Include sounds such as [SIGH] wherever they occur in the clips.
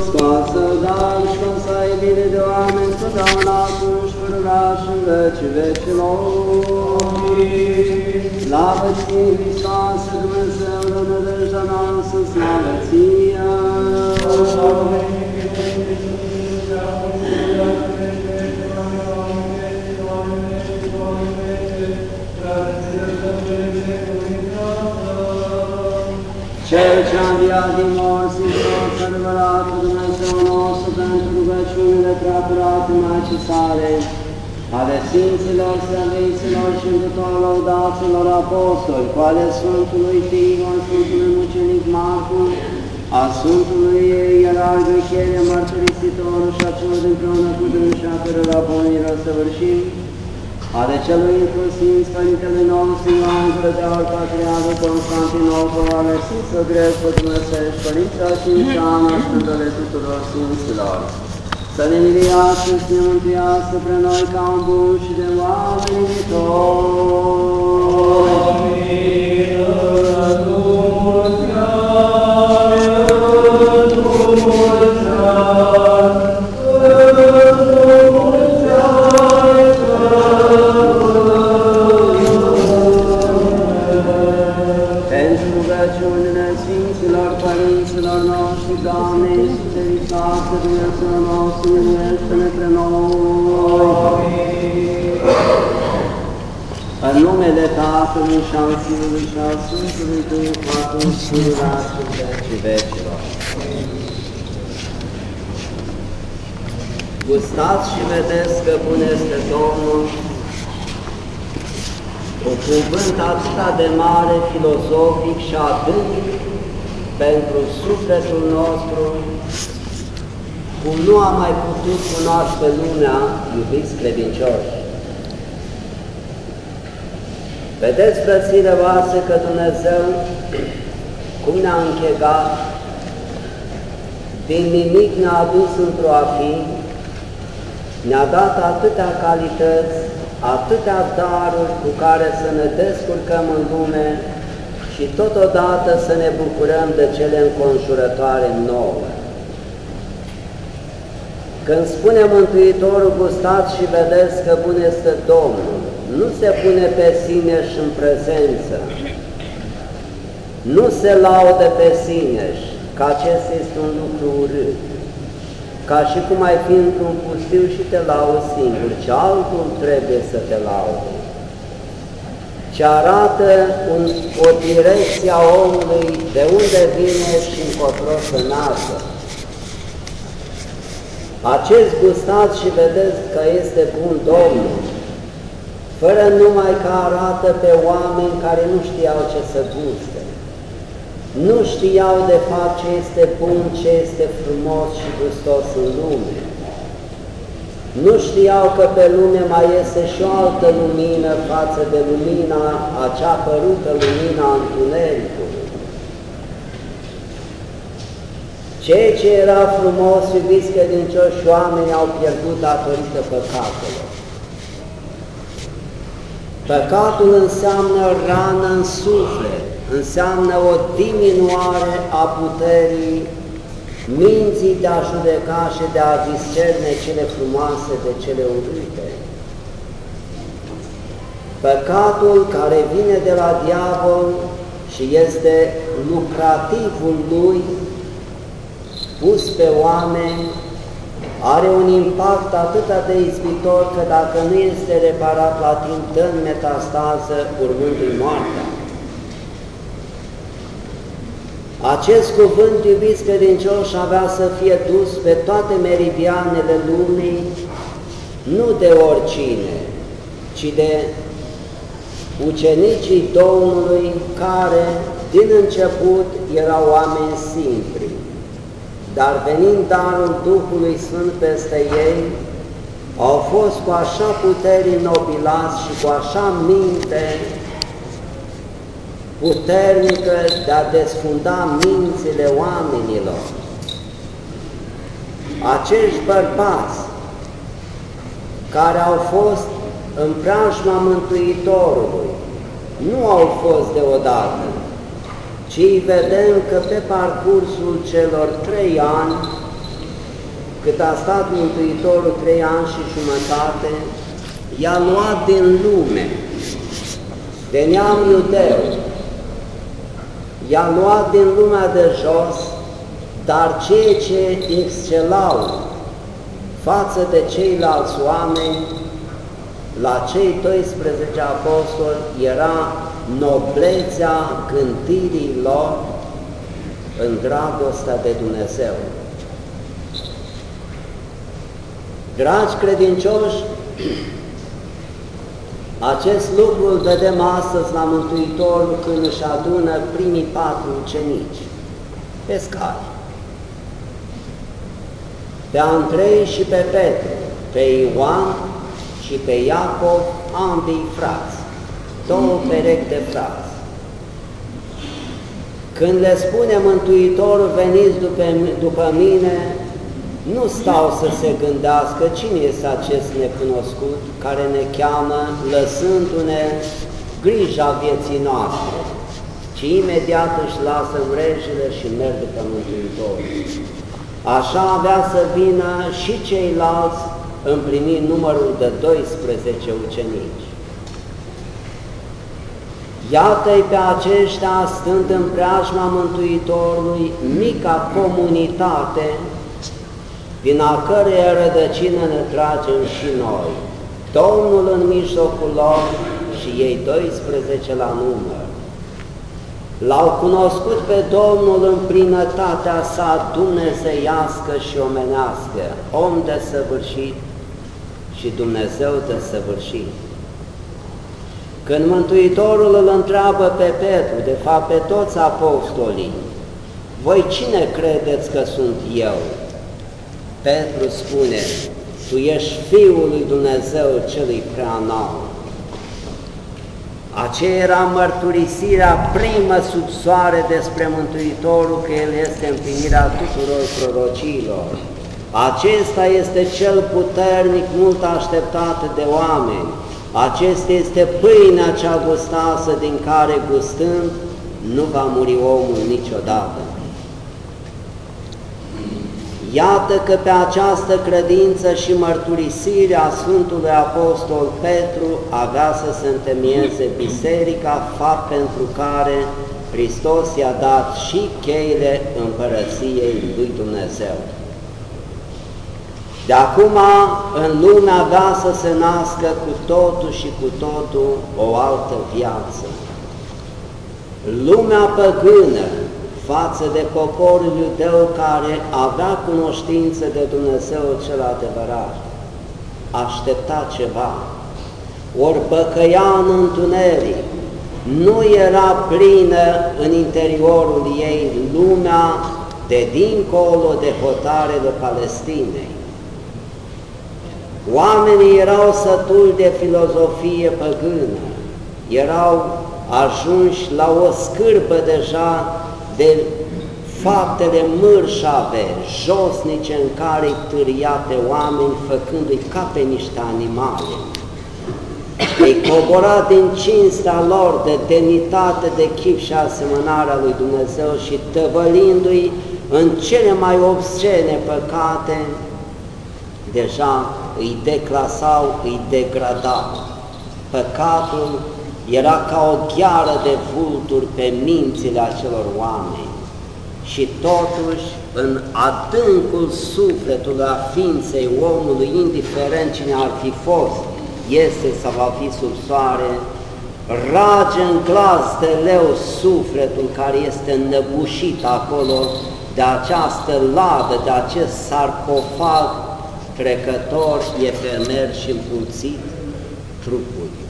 Scoasă, dar și să ai bine de oameni, totdeauna acum și fără și în vecii vecilor. Slavă ție, Hristoase, Dumnezeu, de nădejdea noastră, slavă ție! Cel ce a înviat din morți, rugăciunile prea curate Maicii sale, ale Sfinților, Săviților și tuturor laudaților apostoli, cu ale Sfântului Tihon, Sfântului Mucenic Marcu, a Sfântului Ierarh Ghecherie, Mărturisitorul și a celor împreună cu dânsi a cărora pomenirea săvârșim, ale celui inclusiv Părintele nostru Ioan Grădeal, Patriarul Constantinopol, ale Sfinților Greco Dumnezești, Părinților Sfințeană, Sfântele tuturor Sfinților. Să ne miliască și ne mântuiască pre noi ca un bun și de oameni viitori. De mare, filozofic și adânc pentru sufletul nostru, cum nu a mai putut cunoaște lumea, iubiți credincioși. Vedeți, frățile voastre, că Dumnezeu, [CLEARS THROAT] cum ne-a închegat, din nimic ne-a adus într-o a fi, ne-a dat atâtea calități, atâtea daruri cu care să ne descurcăm în lume și totodată să ne bucurăm de cele înconjurătoare nouă. Când spune Mântuitorul, gustați și vedeți că bun este Domnul, nu se pune pe sine și în prezență, nu se laude pe sine că acesta este un lucru urât, ca și cum ai fi într-un pustiu și te lauzi singur, ce altul trebuie să te laude. Ce arată un, o direcție a omului de unde vine și încotro să nască. Acest gustat și vedeți că este bun Domnul, fără numai că arată pe oameni care nu știau ce să guste. Nu știau de fapt ce este bun, ce este frumos și gustos în lume. Nu știau că pe lume mai este și o altă lumină față de lumina, acea părută lumina întunericului. Ceea ce era frumos, iubiți credincioși oameni, au pierdut datorită păcatelor. Păcatul înseamnă rană în suflet, înseamnă o diminuare a puterii minții de a judeca și de a discerne cele frumoase de cele urâte. Păcatul care vine de la diavol și este lucrativul lui pus pe oameni, are un impact atât de izbitor că dacă nu este reparat la timp, dă în metastază urmându-i moartea. Acest cuvânt, iubiți credincioși, avea să fie dus pe toate meridianele lumii, nu de oricine, ci de ucenicii Domnului care, din început, erau oameni simpli, dar venind darul Duhului Sfânt peste ei, au fost cu așa putere nobilați și cu așa minte puternică de a desfunda mințile oamenilor. Acești bărbați care au fost în preajma Mântuitorului, nu au fost deodată, ci vedem că pe parcursul celor trei ani cât a stat Mântuitorul trei ani și jumătate, i-a luat din lume, de neam iudeu, i-a luat din lumea de jos, dar cei ce excelau față de ceilalți oameni, la cei 12 apostoli era noblețea gândirii lor în dragostea de Dumnezeu. Dragi credincioși, acest lucru îl vedem astăzi la Mântuitorul când își adună primii patru ucenici, pescari, pe Andrei și pe Petru, pe Ioan și pe Iacov, ambii frați, două perechi de frați. Când le spune Mântuitorul, veniți după, după mine, nu stau să se gândească cine este acest necunoscut care ne cheamă lăsându-ne grija vieții noastre, ci imediat își lasă vrejile și merg după Mântuitorul. Așa avea să vină și ceilalți împlinind numărul de 12 ucenici. Iată-i pe aceștia stând în preajma Mântuitorului, mica comunitate din a cărei rădăcină ne tragem și noi, Domnul în mijlocul lor și ei 12 la număr. L-au cunoscut pe Domnul în plinătatea sa dumnezeiască și omenească, om de săvârșit și Dumnezeu de săvârșit. Când Mântuitorul îl întreabă pe Petru, de fapt pe toți apostolii, voi cine credeți că sunt eu? Petru spune, Tu ești Fiul lui Dumnezeu celui prea înalt. Aceea era mărturisirea primă sub soare despre Mântuitorul că El este împlinirea tuturor prorociilor. Acesta este cel puternic, mult așteptat de oameni. Acesta este pâinea cea gustoasă din care gustând nu va muri omul niciodată. Iată că pe această credință și mărturisire a Sfântului Apostol Petru avea să se întemeieze biserica, fapt pentru care Hristos i-a dat și cheile împărăției lui Dumnezeu. De acum în lume avea să se nască cu totul și cu totul o altă viață. Lumea păgână, față de poporul iudeu care avea cunoștință de Dumnezeu cel adevărat, aștepta ceva, ori băcăia în întuneric, nu era plină în interiorul ei lumea de dincolo de hotarele Palestinei. Oamenii erau sătuli de filozofie păgână, erau ajunși la o scârbă deja de faptele mărșave, josnice în care îi târia pe oameni, făcându-i ca pe niște animale. Îi cobora din cinstea lor de demnitate, de chip și asemănarea lui Dumnezeu și tăvălindu-i în cele mai obscene păcate, deja îi declasau, îi degradau. Păcatul era ca o gheară de vulturi pe mințile acelor oameni și totuși în adâncul sufletului a ființei omului, indiferent cine ar fi fost, este sau va fi sub soare, rage în glas de leu sufletul care este înnăbușit acolo de această ladă, de acest sarcofag trecător, efemer și împulțit trupul.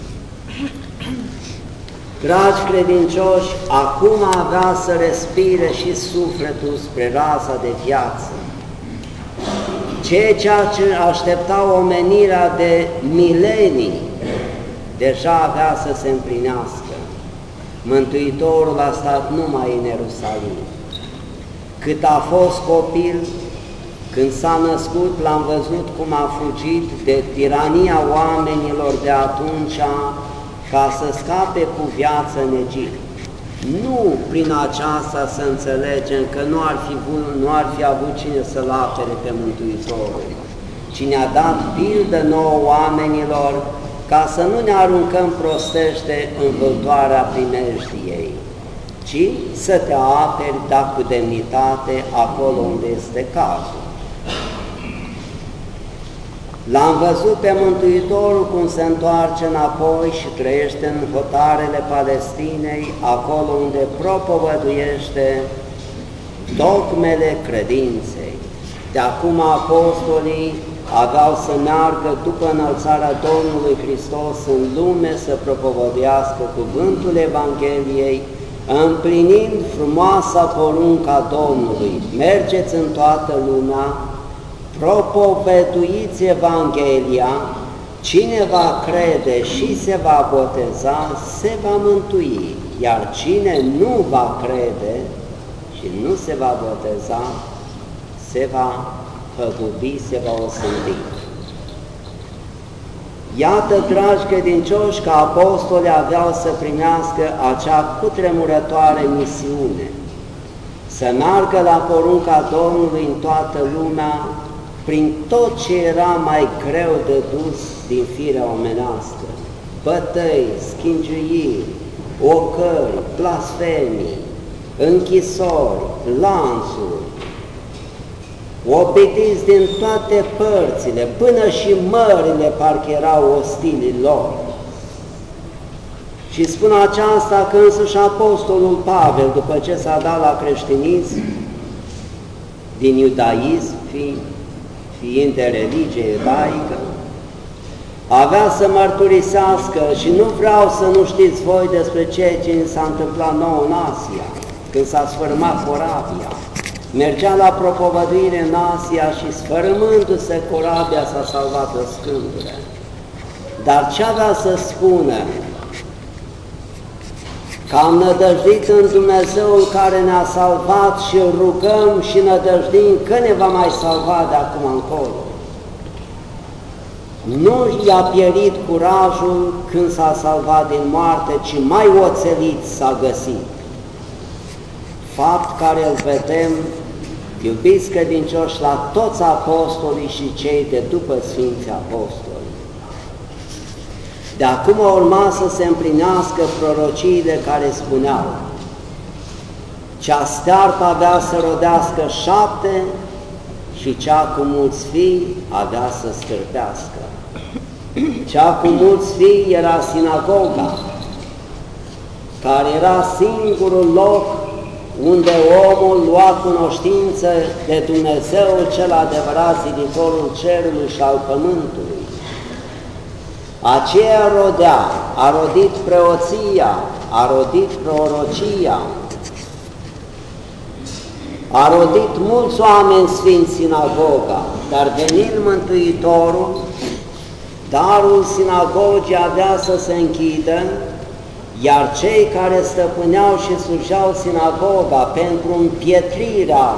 Dragi credincioși, acum avea să respire și sufletul spre raza de viață. Ceea ce aștepta omenirea de milenii, deja avea să se împlinească. Mântuitorul a stat numai în Ierusalim. Cât a fost copil, când s-a născut, l-am văzut cum a fugit de tirania oamenilor de atunci ca să scape cu viață în Egipt. Nu prin aceasta să înțelegem că nu ar fi, bun, nu ar fi avut cine să-L apere pe Mântuitorul, cine a dat pildă nouă oamenilor ca să nu ne aruncăm prostește în văltoarea primejdiei, ci să te aperi, dar cu demnitate, acolo unde este cazul. L-am văzut pe Mântuitorul cum se întoarce înapoi și trăiește în hotarele Palestinei, acolo unde propovăduiește dogmele credinței. De acum apostolii aveau să meargă după înălțarea Domnului Hristos în lume să propovădească cuvântul Evangheliei, împlinind frumoasa porunca Domnului, mergeți în toată lumea, propoveduiți Evanghelia, cine va crede și se va boteza, se va mântui, iar cine nu va crede și nu se va boteza, se va păgubi, se va osândi. Iată, dragi credincioși, că apostolii aveau să primească acea cutremurătoare misiune, să meargă la porunca Domnului în toată lumea, prin tot ce era mai greu de dus din firea omenească, bătăi, schingiuiri, ocări, blasfemii, închisori, lansuri, obediți din toate părțile, până și mările parcă erau ostili lor. Și spun aceasta că însuși Apostolul Pavel, după ce s-a dat la creștinism, din iudaism, fiind, fiind de religie iudaică, avea să mărturisească și nu vreau să nu știți voi despre ceea ce s-a întâmplat nou în Asia, când s-a sfârmat corabia. Mergea la propovăduire în Asia și sfărâmându-se corabia s-a salvat răscându-le. Dar ce avea să spună? Că am nădăjdit în Dumnezeul care ne-a salvat și îl rugăm și nădăjdim că ne va mai salva de acum încolo. Nu i-a pierit curajul când s-a salvat din moarte, ci mai oțelit s-a găsit. Fapt care îl vedem Iubiți credincioși la toți apostolii și cei de după Sfinții Apostoli. De acum urma să se împlinească prorociile care spuneau cea stearpă avea să rodească șapte și cea cu mulți fii avea să scârpească. [CLEARS THROAT] Cea cu mulți fii era sinagoga, care era singurul loc unde omul lua cunoștință de Dumnezeu cel adevărat, ziditorul cerului și al pământului. Aceea rodea, a rodit preoția, a rodit prorocia, a rodit mulți oameni sfinți sinagoga, dar venind Mântuitorul, darul sinagogii avea să se închidă iar cei care stăpâneau și slujeau sinagoga pentru împietrirea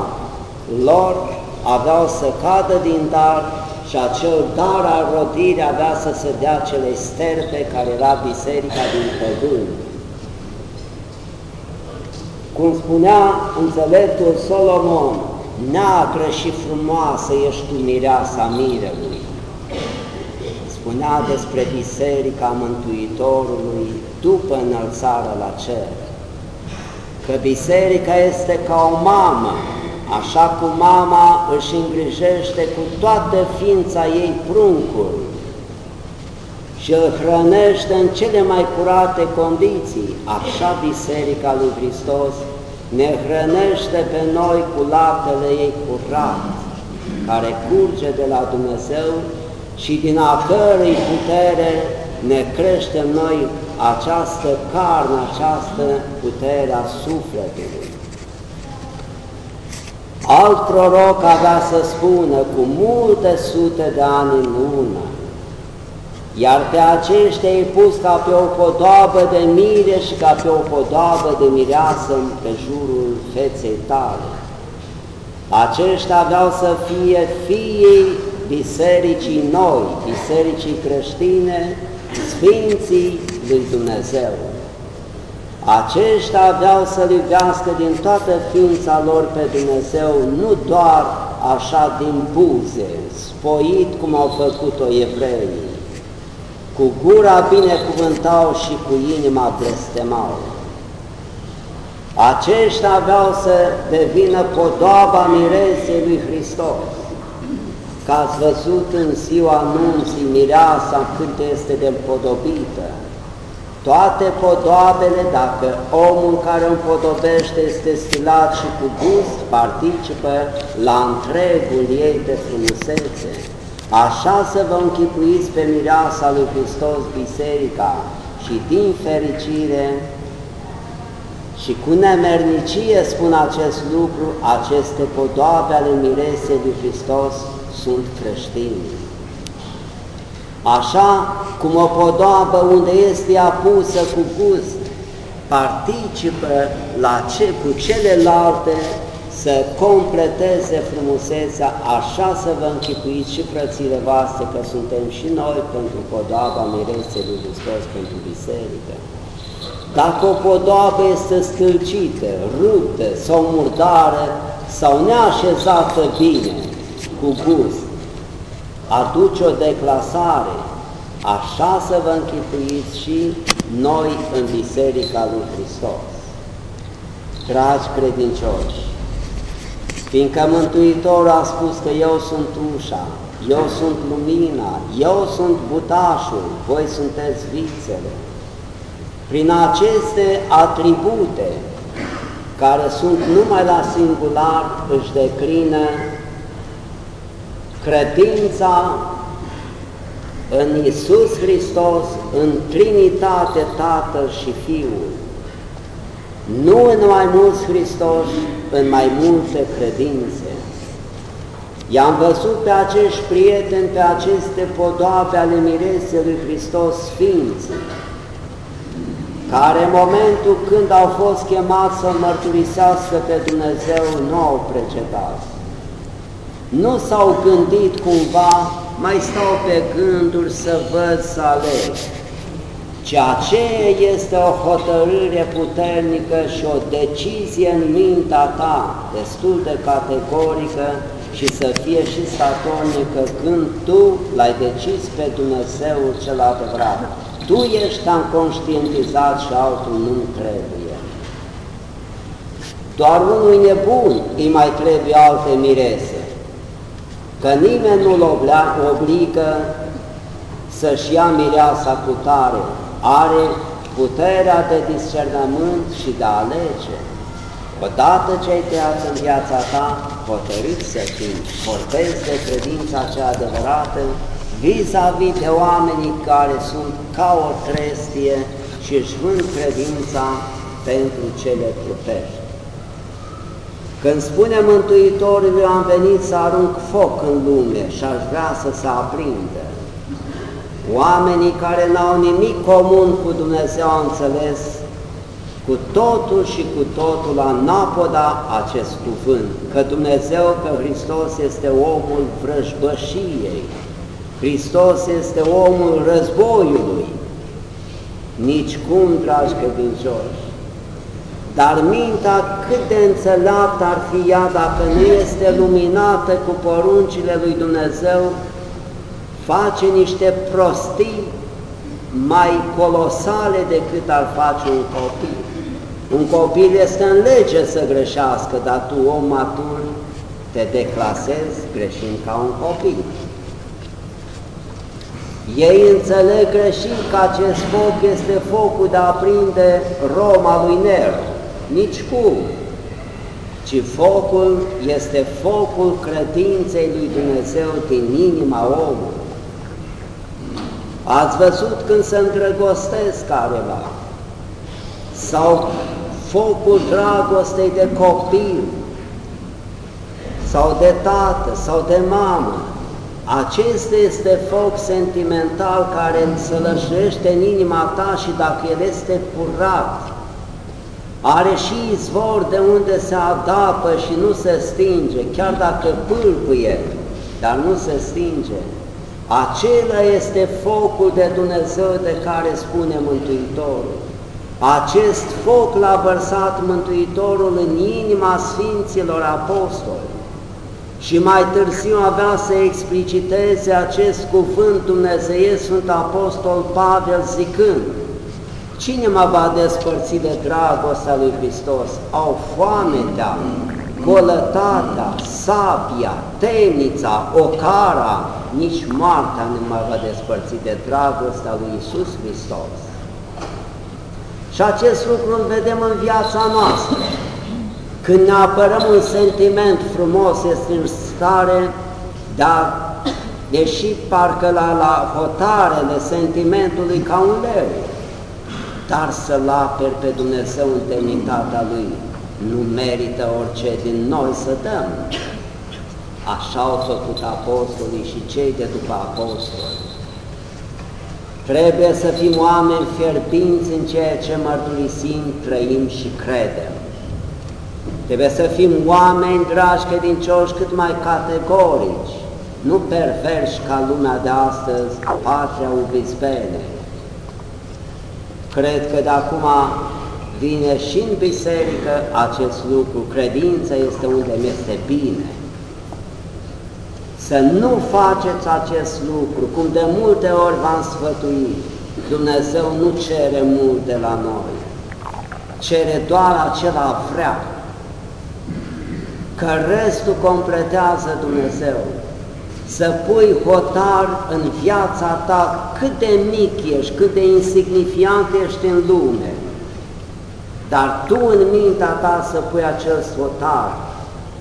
lor aveau să cadă din dar și acel dar al rodirii avea să se dea cele sterpe care era biserica din păgâni. Cum spunea înțeleptul Solomon, neagră și frumoasă ești tu mireasa mirelui. Spunea despre Biserica Mântuitorului după înălțarea la cer, că biserica este ca o mamă, așa cum mama își îngrijește cu toată ființa ei pruncul și îl hrănește în cele mai curate condiții, așa Biserica lui Hristos ne hrănește pe noi cu laptele ei curat, care curge de la Dumnezeu și din a cărei putere ne creștem noi această carne, această putere a sufletului. Alt proroc avea să spună cu multe sute de ani în urmă, iar pe aceștia îi pus ca pe o podoabă de mire și ca pe o podoabă de mireasă pe jurul feței tale. Aceștia aveau să fie fiii bisericii noi, bisericii creștine, Sfinții lui Dumnezeu. Aceștia aveau să iubească din toată ființa lor pe Dumnezeu, nu doar așa din buze, spoit cum au făcut-o evreii. Cu gura binecuvântau și cu inima blestemau. Aceștia aveau să devină podoaba miresei lui Hristos. Că ați văzut în ziua anunții mireasa cât este de împodobită, toate podoabele, dacă omul care împodobește este stilat și cu gust, participă la întregul ei de frumusețe. Așa să vă închipuiți pe mireasa lui Hristos Biserica și din fericire și cu nemernicie spun acest lucru, aceste podoabe ale miresei lui Hristos sunt creștini. Așa cum o podoabă unde este apusă cu gust, participă la ce, cu celelalte să completeze frumusețea, așa să vă închipuiți și frățile voastre că suntem și noi pentru podoaba miresei lui Hristos, pentru biserică. Dacă o podoabă este scâlcită, ruptă sau murdară sau neașezată bine, cu gust, aduce o declasare, așa să vă închipuiți și noi în Biserica lui Hristos. Dragi credincioși, fiindcă Mântuitorul a spus că eu sunt ușa, eu sunt lumina, eu sunt butașul, voi sunteți vițele, prin aceste atribute care sunt numai la singular își declină credința în Isus Hristos, în Trinitate Tatăl și Fiul, nu în mai mulți Hristos, în mai multe credințe. I-am văzut pe acești prieteni, pe aceste podoabe ale miresei lui Hristos Sfinții, care în momentul când au fost chemați să mărturisească pe Dumnezeu nu au precedat nu s-au gândit cumva, mai stau pe gânduri să văd să aleg. Ceea ce este o hotărâre puternică și o decizie în mintea ta, destul de categorică și să fie și statornică când tu l-ai decis pe Dumnezeu cel adevărat. Tu ești am conștientizat și altul nu trebuie. Doar unui nebun îi mai trebuie alte mirese că nimeni nu-l obligă să-și ia mireasa cu tare, are puterea de discernământ și de a alege. Odată ce ai tăiat în viața ta, hotărât să fii, vorbesc de credința cea adevărată, vis-a-vis -vis de oamenii care sunt ca o trestie și își vând credința pentru cele trupești. Când spune Mântuitorul, eu am venit să arunc foc în lume și aș vrea să se aprindă. Oamenii care n-au nimic comun cu Dumnezeu au înțeles cu totul și cu totul anapoda acest cuvânt, că Dumnezeu, că Hristos este omul vrăjbășiei, Hristos este omul războiului, nici cum, dragi credincioși, dar mintea cât de înțeleaptă ar fi ea dacă nu este luminată cu poruncile lui Dumnezeu, face niște prostii mai colosale decât ar face un copil. Un copil este în lege să greșească, dar tu, om matur, te declasezi greșind ca un copil. Ei înțeleg greșit că acest foc este focul de a aprinde Roma lui Nero nici cum, ci focul este focul credinței lui Dumnezeu din inima omului. Ați văzut când se îndrăgostesc careva, sau focul dragostei de copil, sau de tată, sau de mamă, acesta este foc sentimental care înțelășește în inima ta și dacă el este curat, are și izvor de unde se adapă și nu se stinge, chiar dacă pâlpâie, dar nu se stinge. Acela este focul de Dumnezeu de care spune Mântuitorul. Acest foc l-a vărsat Mântuitorul în inima Sfinților Apostoli și mai târziu avea să expliciteze acest cuvânt Dumnezeiesc Sfânt Apostol Pavel zicând Cine mă va despărți de dragostea lui Hristos? Au foametea, golătatea, sabia, temnița, ocara, nici moartea nu mă va despărți de dragostea lui Isus Hristos. Și acest lucru îl vedem în viața noastră. Când ne apărăm un sentiment frumos, este în stare, dar deși parcă la, la hotarele sentimentului ca un leu, dar să-L aperi pe Dumnezeu în demnitatea Lui, nu merită orice din noi să dăm. Așa au făcut apostolii și cei de după apostoli. Trebuie să fim oameni fierbinți în ceea ce mărturisim, trăim și credem. Trebuie să fim oameni dragi credincioși cât mai categorici, nu perverși ca lumea de astăzi, patria ubispene. Cred că de acum vine și în biserică acest lucru, credința este unde este bine. Să nu faceți acest lucru, cum de multe ori v-am sfătuit. Dumnezeu nu cere mult de la noi, cere doar acela vrea, că restul completează Dumnezeu. Să pui hotar în viața ta cât de mic ești, cât de insignifiant ești în lume, dar tu în mintea ta să pui acel hotar,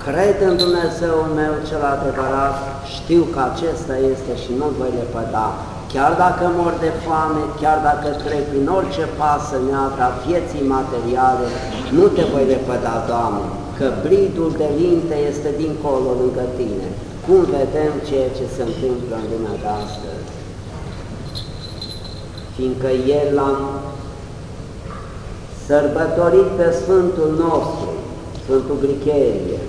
cred în Dumnezeu meu cel adevărat, știu că acesta este și nu voi lepăda, chiar dacă mor de foame, chiar dacă trec prin orice pasă neagră a vieții materiale, nu te voi lepăda, Doamne, că bridul de linte este dincolo lângă tine. Cum vedem ceea ce se întâmplă în lumea de astăzi? Fiindcă ieri l-am sărbătorit pe Sfântul nostru, Sfântul Gricherie,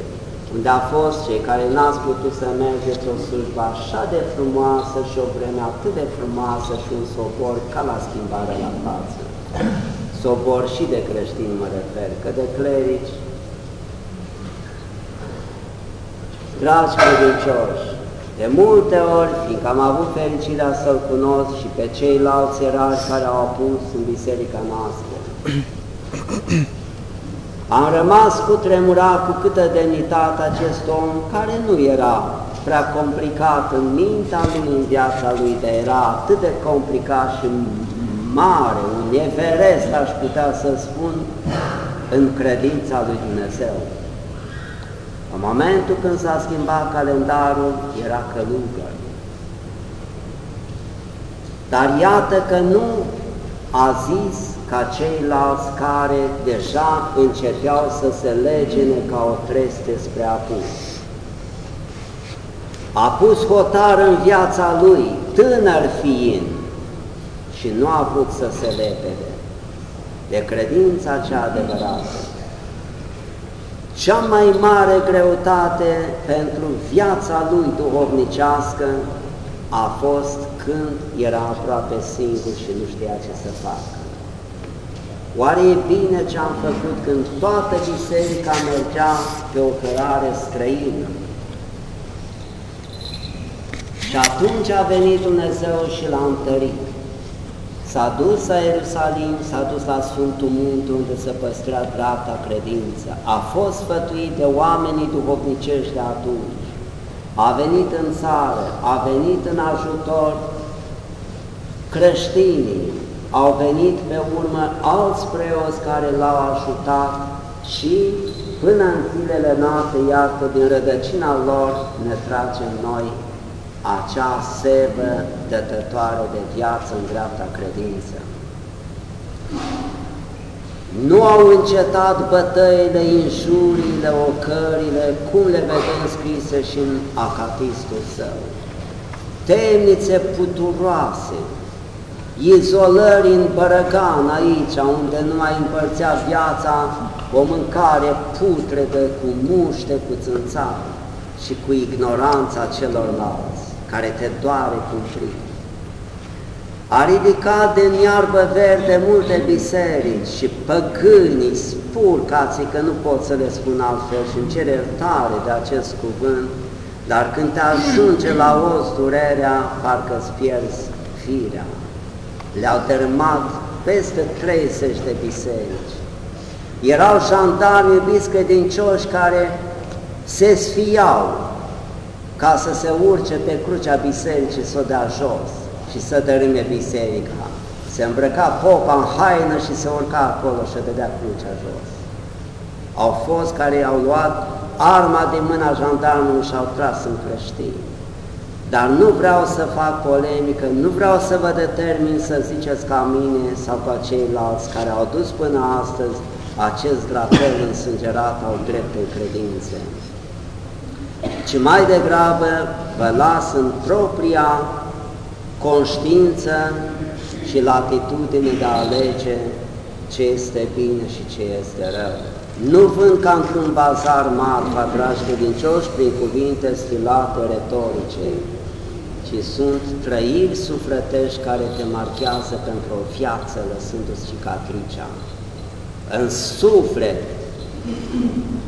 unde a fost cei care n-ați putut să mergeți o slujbă așa de frumoasă și o vreme atât de frumoasă și un sobor ca la schimbare la față. Sobor și de creștini mă refer, că de clerici Dragi credincioși, de multe ori, fiindcă am avut fericirea să-L cunosc și pe ceilalți erari care au apus în biserica noastră, am rămas cu tremura cu câtă demnitate acest om, care nu era prea complicat în mintea lui, în viața lui, dar era atât de complicat și mare, un everest, aș putea să spun, în credința lui Dumnezeu. În momentul când s-a schimbat calendarul, era călugăr. Dar iată că nu a zis ca ceilalți care deja începeau să se legene ca o treste spre apus. A pus hotar în viața lui, tânăr fiind, și nu a vrut să se lepede de credința cea adevărată. Cea mai mare greutate pentru viața lui duhovnicească a fost când era aproape singur și nu știa ce să facă. Oare e bine ce am făcut când toată biserica mergea pe o cărare străină? Și atunci a venit Dumnezeu și l-a întărit. S-a dus la Ierusalim, s-a dus la Sfântul Munte unde se păstra dreapta credință. A fost sfătuit de oamenii duhovnicești de atunci. A venit în țară, a venit în ajutor creștinii, au venit pe urmă alți preoți care l-au ajutat și până în zilele noastre, iată, din rădăcina lor ne tragem noi acea sevă dătătoare de viață în dreapta credință. Nu au încetat bătăile, injurile, ocările, cum le vedem scrise și în acatistul său. Temnițe puturoase, izolări în Bărăgan, aici, unde nu mai împărțea viața o mâncare putredă cu muște, cu țânțare și cu ignoranța celorlalți care te doare cu frig. A ridicat din iarbă verde multe biserici și păgânii spurcații că nu pot să le spun altfel și îmi cer iertare de acest cuvânt, dar când te ajunge la os durerea, parcă îți pierzi firea. Le-au termat peste 30 de biserici. Erau jandarmi iubiți credincioși care se sfiau ca să se urce pe crucea bisericii să o dea jos și să dărâme biserica. Se îmbrăca popa în haină și se urca acolo și dădea crucea jos. Au fost care i-au luat arma din mâna jandarmului și au tras în creștini. Dar nu vreau să fac polemică, nu vreau să vă determin să ziceți ca mine sau ca ceilalți care au dus până astăzi acest drapel însângerat al dreptei credințe, ci mai degrabă vă las în propria conștiință și latitudine de a alege ce este bine și ce este rău. Nu vând ca într-un bazar marfa, dragi credincioși, prin cuvinte stilate retorice, ci sunt trăiri sufletești care te marchează pentru o viață, lăsându-ți cicatricea. În suflet,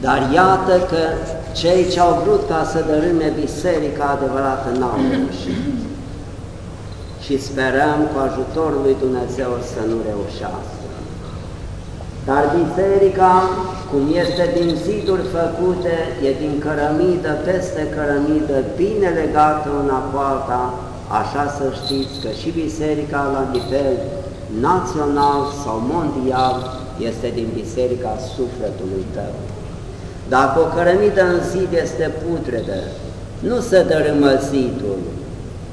dar iată că cei ce au vrut ca să dărâme biserica adevărată n-au reușit. Și sperăm cu ajutorul lui Dumnezeu să nu reușească. Dar biserica, cum este din ziduri făcute, e din cărămidă peste cărămidă, bine legată una cu alta, așa să știți că și biserica la nivel național sau mondial este din biserica sufletului tău. Dacă o cărămidă în zid este putredă, nu se dărâmă zidul,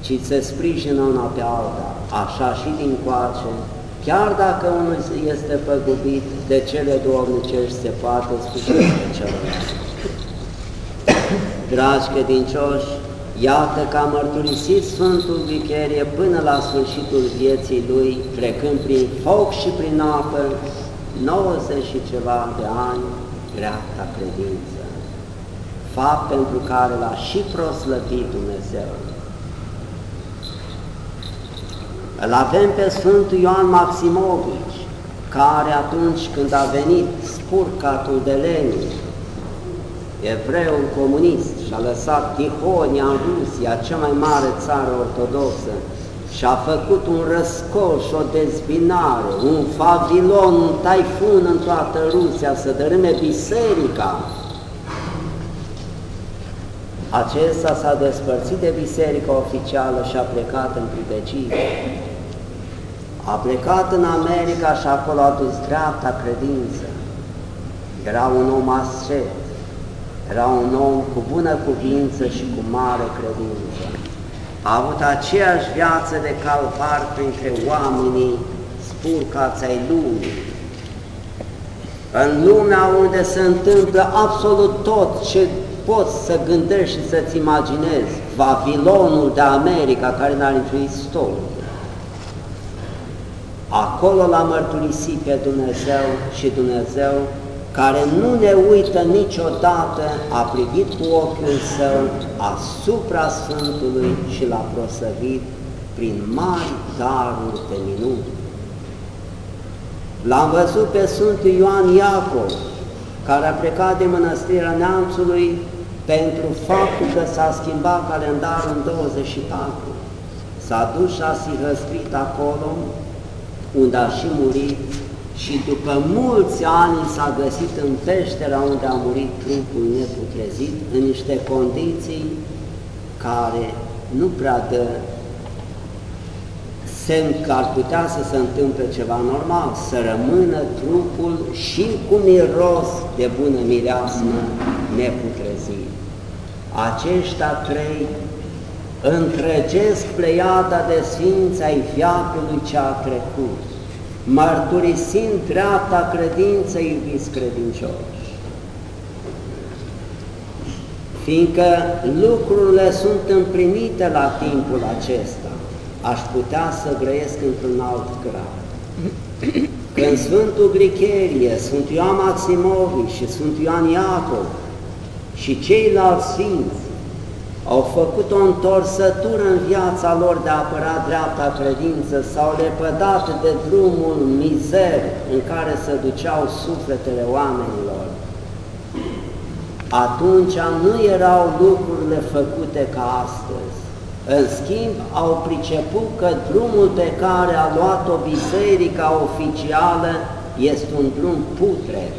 ci se sprijină una pe alta, așa și din coace Chiar dacă unul este păgubit de cele două omnicești, se poate spune pe celălalt. Dragi credincioși, iată că a mărturisit Sfântul Vicherie până la sfârșitul vieții lui, trecând prin foc și prin apă, 90 și ceva de ani, dreapta credință, fapt pentru care l-a și proslăvit Dumnezeu. Îl avem pe Sfântul Ioan Maximovici, care atunci când a venit spurcatul de Lenin, evreu comunist, și-a lăsat Tihonia în Rusia, cea mai mare țară ortodoxă, și a făcut un răscoș, o dezbinare, un favilon, un taifun în toată Rusia, să dărâme biserica. Acesta s-a despărțit de biserica oficială și a plecat în privegire. A plecat în America și acolo a dus dreapta credință. Era un om ascet, era un om cu bună cuvință și cu mare credință. A avut aceeași viață de calvar printre oamenii spurcați ai lumii. În lumea unde se întâmplă absolut tot ce poți să gândești și să-ți imaginezi, Vavilonul de America care n-are nicio istorie, Acolo l-a mărturisit pe Dumnezeu și Dumnezeu, care nu ne uită niciodată, a privit cu ochiul său asupra Sfântului și l-a prosăvit prin mari daruri de minuni. L-am văzut pe Sfântul Ioan Iacov, care a plecat din mănăstirea Neamțului pentru faptul că s-a schimbat calendarul în 24. S-a dus și a sihăstrit acolo unde a și murit și după mulți ani s-a găsit în peștera unde a murit trupul neputrezit, în niște condiții care nu prea dă semn că ar putea să se întâmple ceva normal, să rămână trupul și cu miros de bună mireasmă neputrezit. Aceștia trei întregesc pleiada de sfinți ai viacului ce a trecut, mărturisind dreapta credință, iubiți credincioși. Fiindcă lucrurile sunt împlinite la timpul acesta, aș putea să grăiesc într-un alt grad. Când Sfântul Gricherie, Sfântul Ioan Maximovi și Sfântul Ioan Iacov și ceilalți sfinți au făcut o întorsătură în viața lor de a apăra dreapta credință, s-au lepădat de drumul mizer în care se duceau sufletele oamenilor. Atunci nu erau lucrurile făcute ca astăzi. În schimb, au priceput că drumul pe care a luat-o biserica oficială este un drum putre.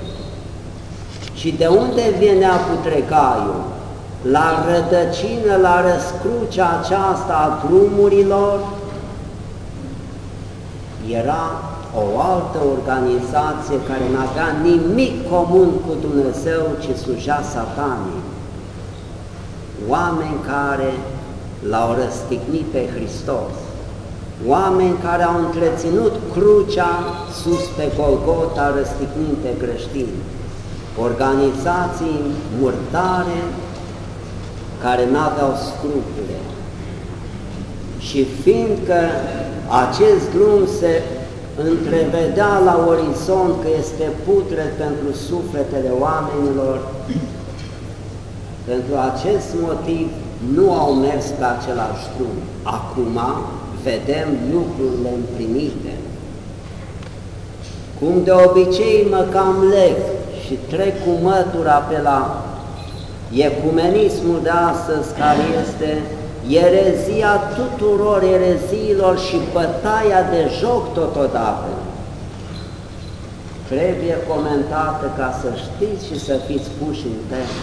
Și de unde venea putrecaiul? La rădăcină, la răscrucea aceasta a drumurilor, era o altă organizație care nu avea nimic comun cu Dumnezeu, ci sluja satanii. Oameni care l-au răstignit pe Hristos, oameni care au întreținut crucea sus pe Golgota, răstignind pe creștini, organizații murdare care n-aveau scrupule. Și fiindcă acest drum se întrevedea la orizont că este putred pentru sufletele oamenilor, pentru acest motiv nu au mers pe același drum. Acum vedem lucrurile împlinite. Cum de obicei mă cam leg și trec cu mătura pe la ecumenismul de astăzi care este erezia tuturor ereziilor și bătaia de joc totodată. Trebuie comentată ca să știți și să fiți puși în temă.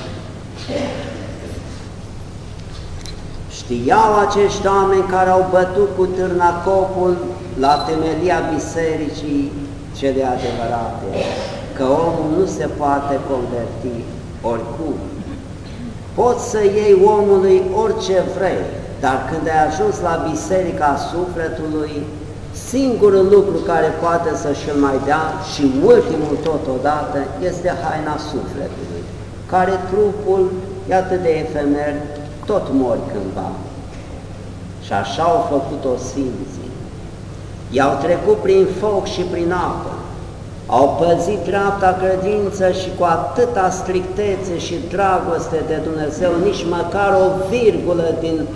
Știau acești oameni care au bătut cu târna copul la temelia bisericii cele adevărate, că omul nu se poate converti oricum. Poți să iei omului orice vrei, dar când ai ajuns la biserica sufletului, singurul lucru care poate să-și mai dea și ultimul totodată este haina sufletului, care trupul e atât de efemer, tot mori cândva. Și așa au făcut-o Sfinții. I-au trecut prin foc și prin apă, au păzit dreapta credință și cu atâta strictețe și dragoste de Dumnezeu, nici măcar o virgulă din,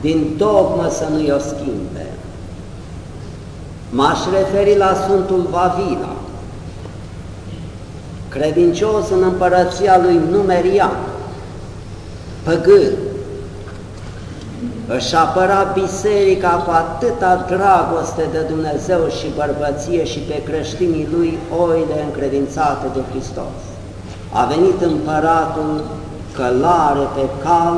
din dogmă să nu i-o schimbe. M-aș referi la Sfântul Vavila, credincios în împărăția lui Numerian, păgân, își apăra biserica cu atâta dragoste de Dumnezeu și bărbăție și pe creștinii lui oile încredințate de Hristos. A venit împăratul călare pe cal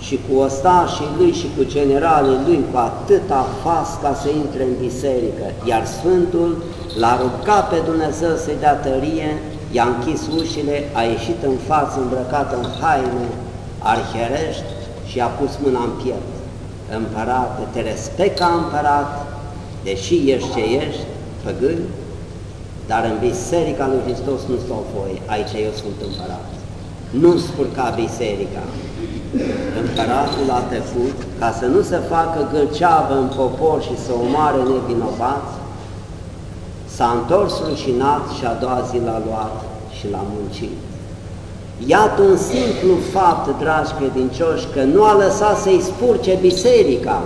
și cu ostașii lui și cu generalii lui cu atâta fas ca să intre în biserică, iar Sfântul l-a rugat pe Dumnezeu să-i dea tărie, i-a închis ușile, a ieșit în față îmbrăcat în haine arherești și a pus mâna în piept. Împărate, te respect ca împărat, deși ești ce ești, păgân, dar în biserica lui Hristos nu stau voie, aici eu sunt împărat. Nu spurca biserica. Împăratul a tăcut ca să nu se facă gâlceavă în popor și să omoare nevinovați, s-a întors rușinat și a doua zi l-a luat și l-a muncit. Iată un simplu fapt, dragi credincioși, că nu a lăsat să-i spurce biserica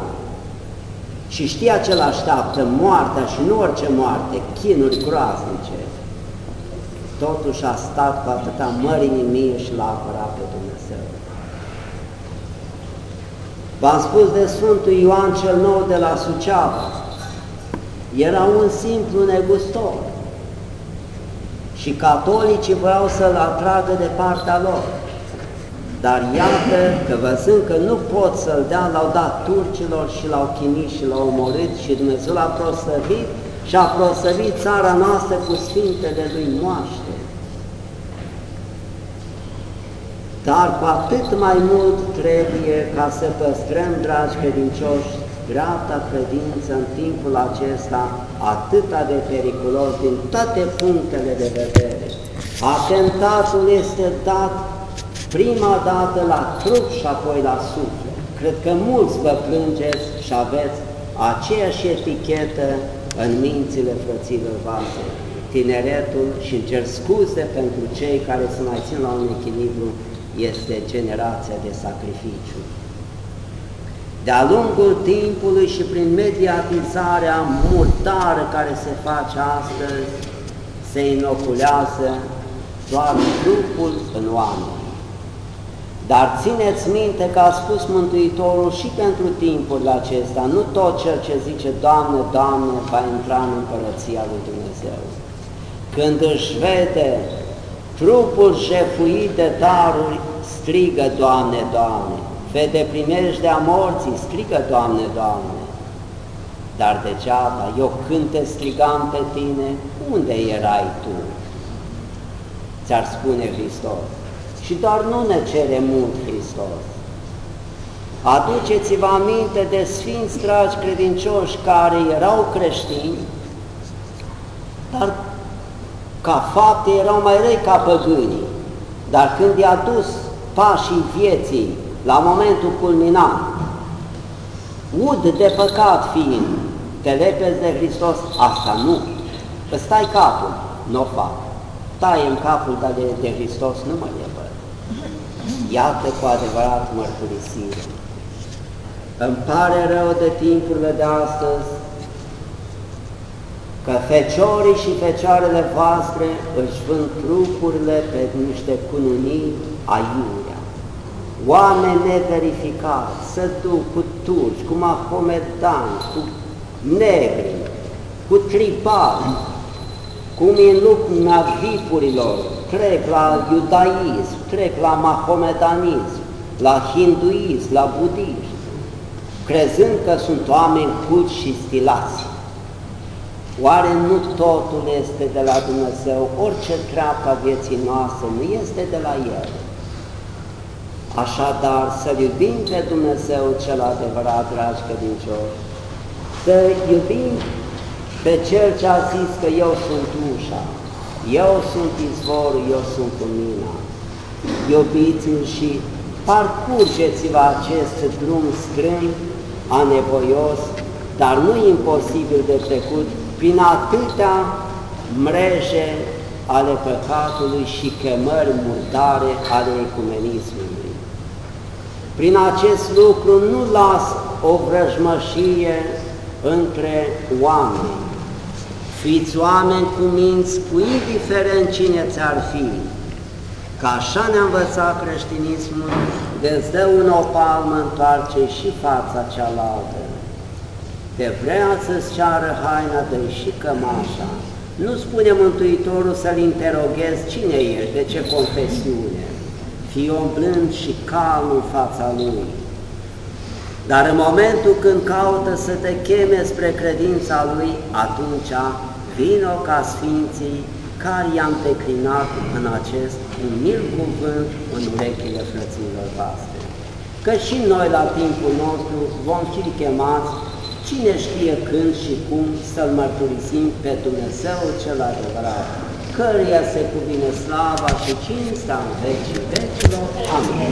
și știa ce l-așteaptă, moartea și nu orice moarte, chinuri groaznice. Totuși a stat cu atâta mărinimie și l-a apărat pe Dumnezeu. V-am spus de Sfântul Ioan cel Nou de la Suceava, era un simplu negustor și catolicii vreau să-l atragă de partea lor. Dar iată că văzând că nu pot să-l dea, l-au dat turcilor și l-au chinit și l-au omorât și Dumnezeu l-a prosăvit și a prosăvit țara noastră cu sfintele lui moaște. Dar cu atât mai mult trebuie ca să păstrăm, dragi credincioși, dreapta credință în timpul acesta atâta de periculos din toate punctele de vedere. Atentatul este dat prima dată la trup și apoi la suflet. Cred că mulți vă plângeți și aveți aceeași etichetă în mințile frăților voastre. Tineretul și cer scuze pentru cei care se mai țin la un echilibru este generația de sacrificiu. De-a lungul timpului și prin mediatizarea murdară care se face astăzi, se inoculează doar trupul în oameni. Dar țineți minte că a spus Mântuitorul și pentru timpul acesta, nu tot cel ce zice, Doamne, Doamne, va intra în Împărăția lui Dumnezeu. Când își vede trupul jefuit de daruri, strigă, Doamne, Doamne, vede primejdea morții, strigă, Doamne, Doamne. Dar degeaba, eu când te strigam pe tine, unde erai tu? Ți-ar spune Hristos. Și doar nu ne cere mult Hristos. Aduceți-vă aminte de sfinți dragi credincioși care erau creștini, dar ca fapte erau mai răi ca păgânii. Dar când i-a dus pașii vieții la momentul culminant, ud de păcat fiind, te lepezi de Hristos, asta nu. Îți stai capul, nu o fac. Tai în capul, dar de, de Hristos nu mă lepă. Iată cu adevărat mărturisire. Îmi pare rău de timpurile de astăzi că feciorii și fecioarele voastre își vând trupurile pe niște cununii aiurea. Oameni neverificați să duc cu turci, cu mahomedanți, cu negri, cu tribali, cum în lumea vipurilor, trec la iudaism, trec la mahomedanism, la hinduism, la budism, crezând că sunt oameni culți și stilați. Oare nu totul este de la Dumnezeu? Orice treaptă a vieții noastre nu este de la El. Așadar, să iubim pe Dumnezeu cel adevărat, dragi credincioși, să iubim pe Cel ce a zis că eu sunt ușa, eu sunt izvorul, eu sunt lumina. Iubiți-L și parcurgeți-vă acest drum strâmb, anevoios, dar nu imposibil de trecut, prin atâtea mreje ale păcatului și chemări murdare ale ecumenismului. Prin acest lucru nu las o vrăjmășie între oameni. Fiți oameni cu minți, cu indiferent cine ți-ar fi, că așa ne-a învățat creștinismul, de dă un o palmă, întoarce și fața cealaltă. Te vrea să-ți ceară haina, dă și cămașa. Nu spune Mântuitorul să-l interoghezi cine ești, de ce confesiune. Fii om blând și calm în fața lui. Dar în momentul când caută să te cheme spre credința lui, atunci vino ca Sfinții care i-am declinat în acest umil cuvânt în urechile frăților voastre. Că și noi la timpul nostru vom fi chemați Cine știe când și cum să-L mărturisim pe Dumnezeu cel adevărat, căruia se cuvine slava și cinsta în vecii vecilor. Amin.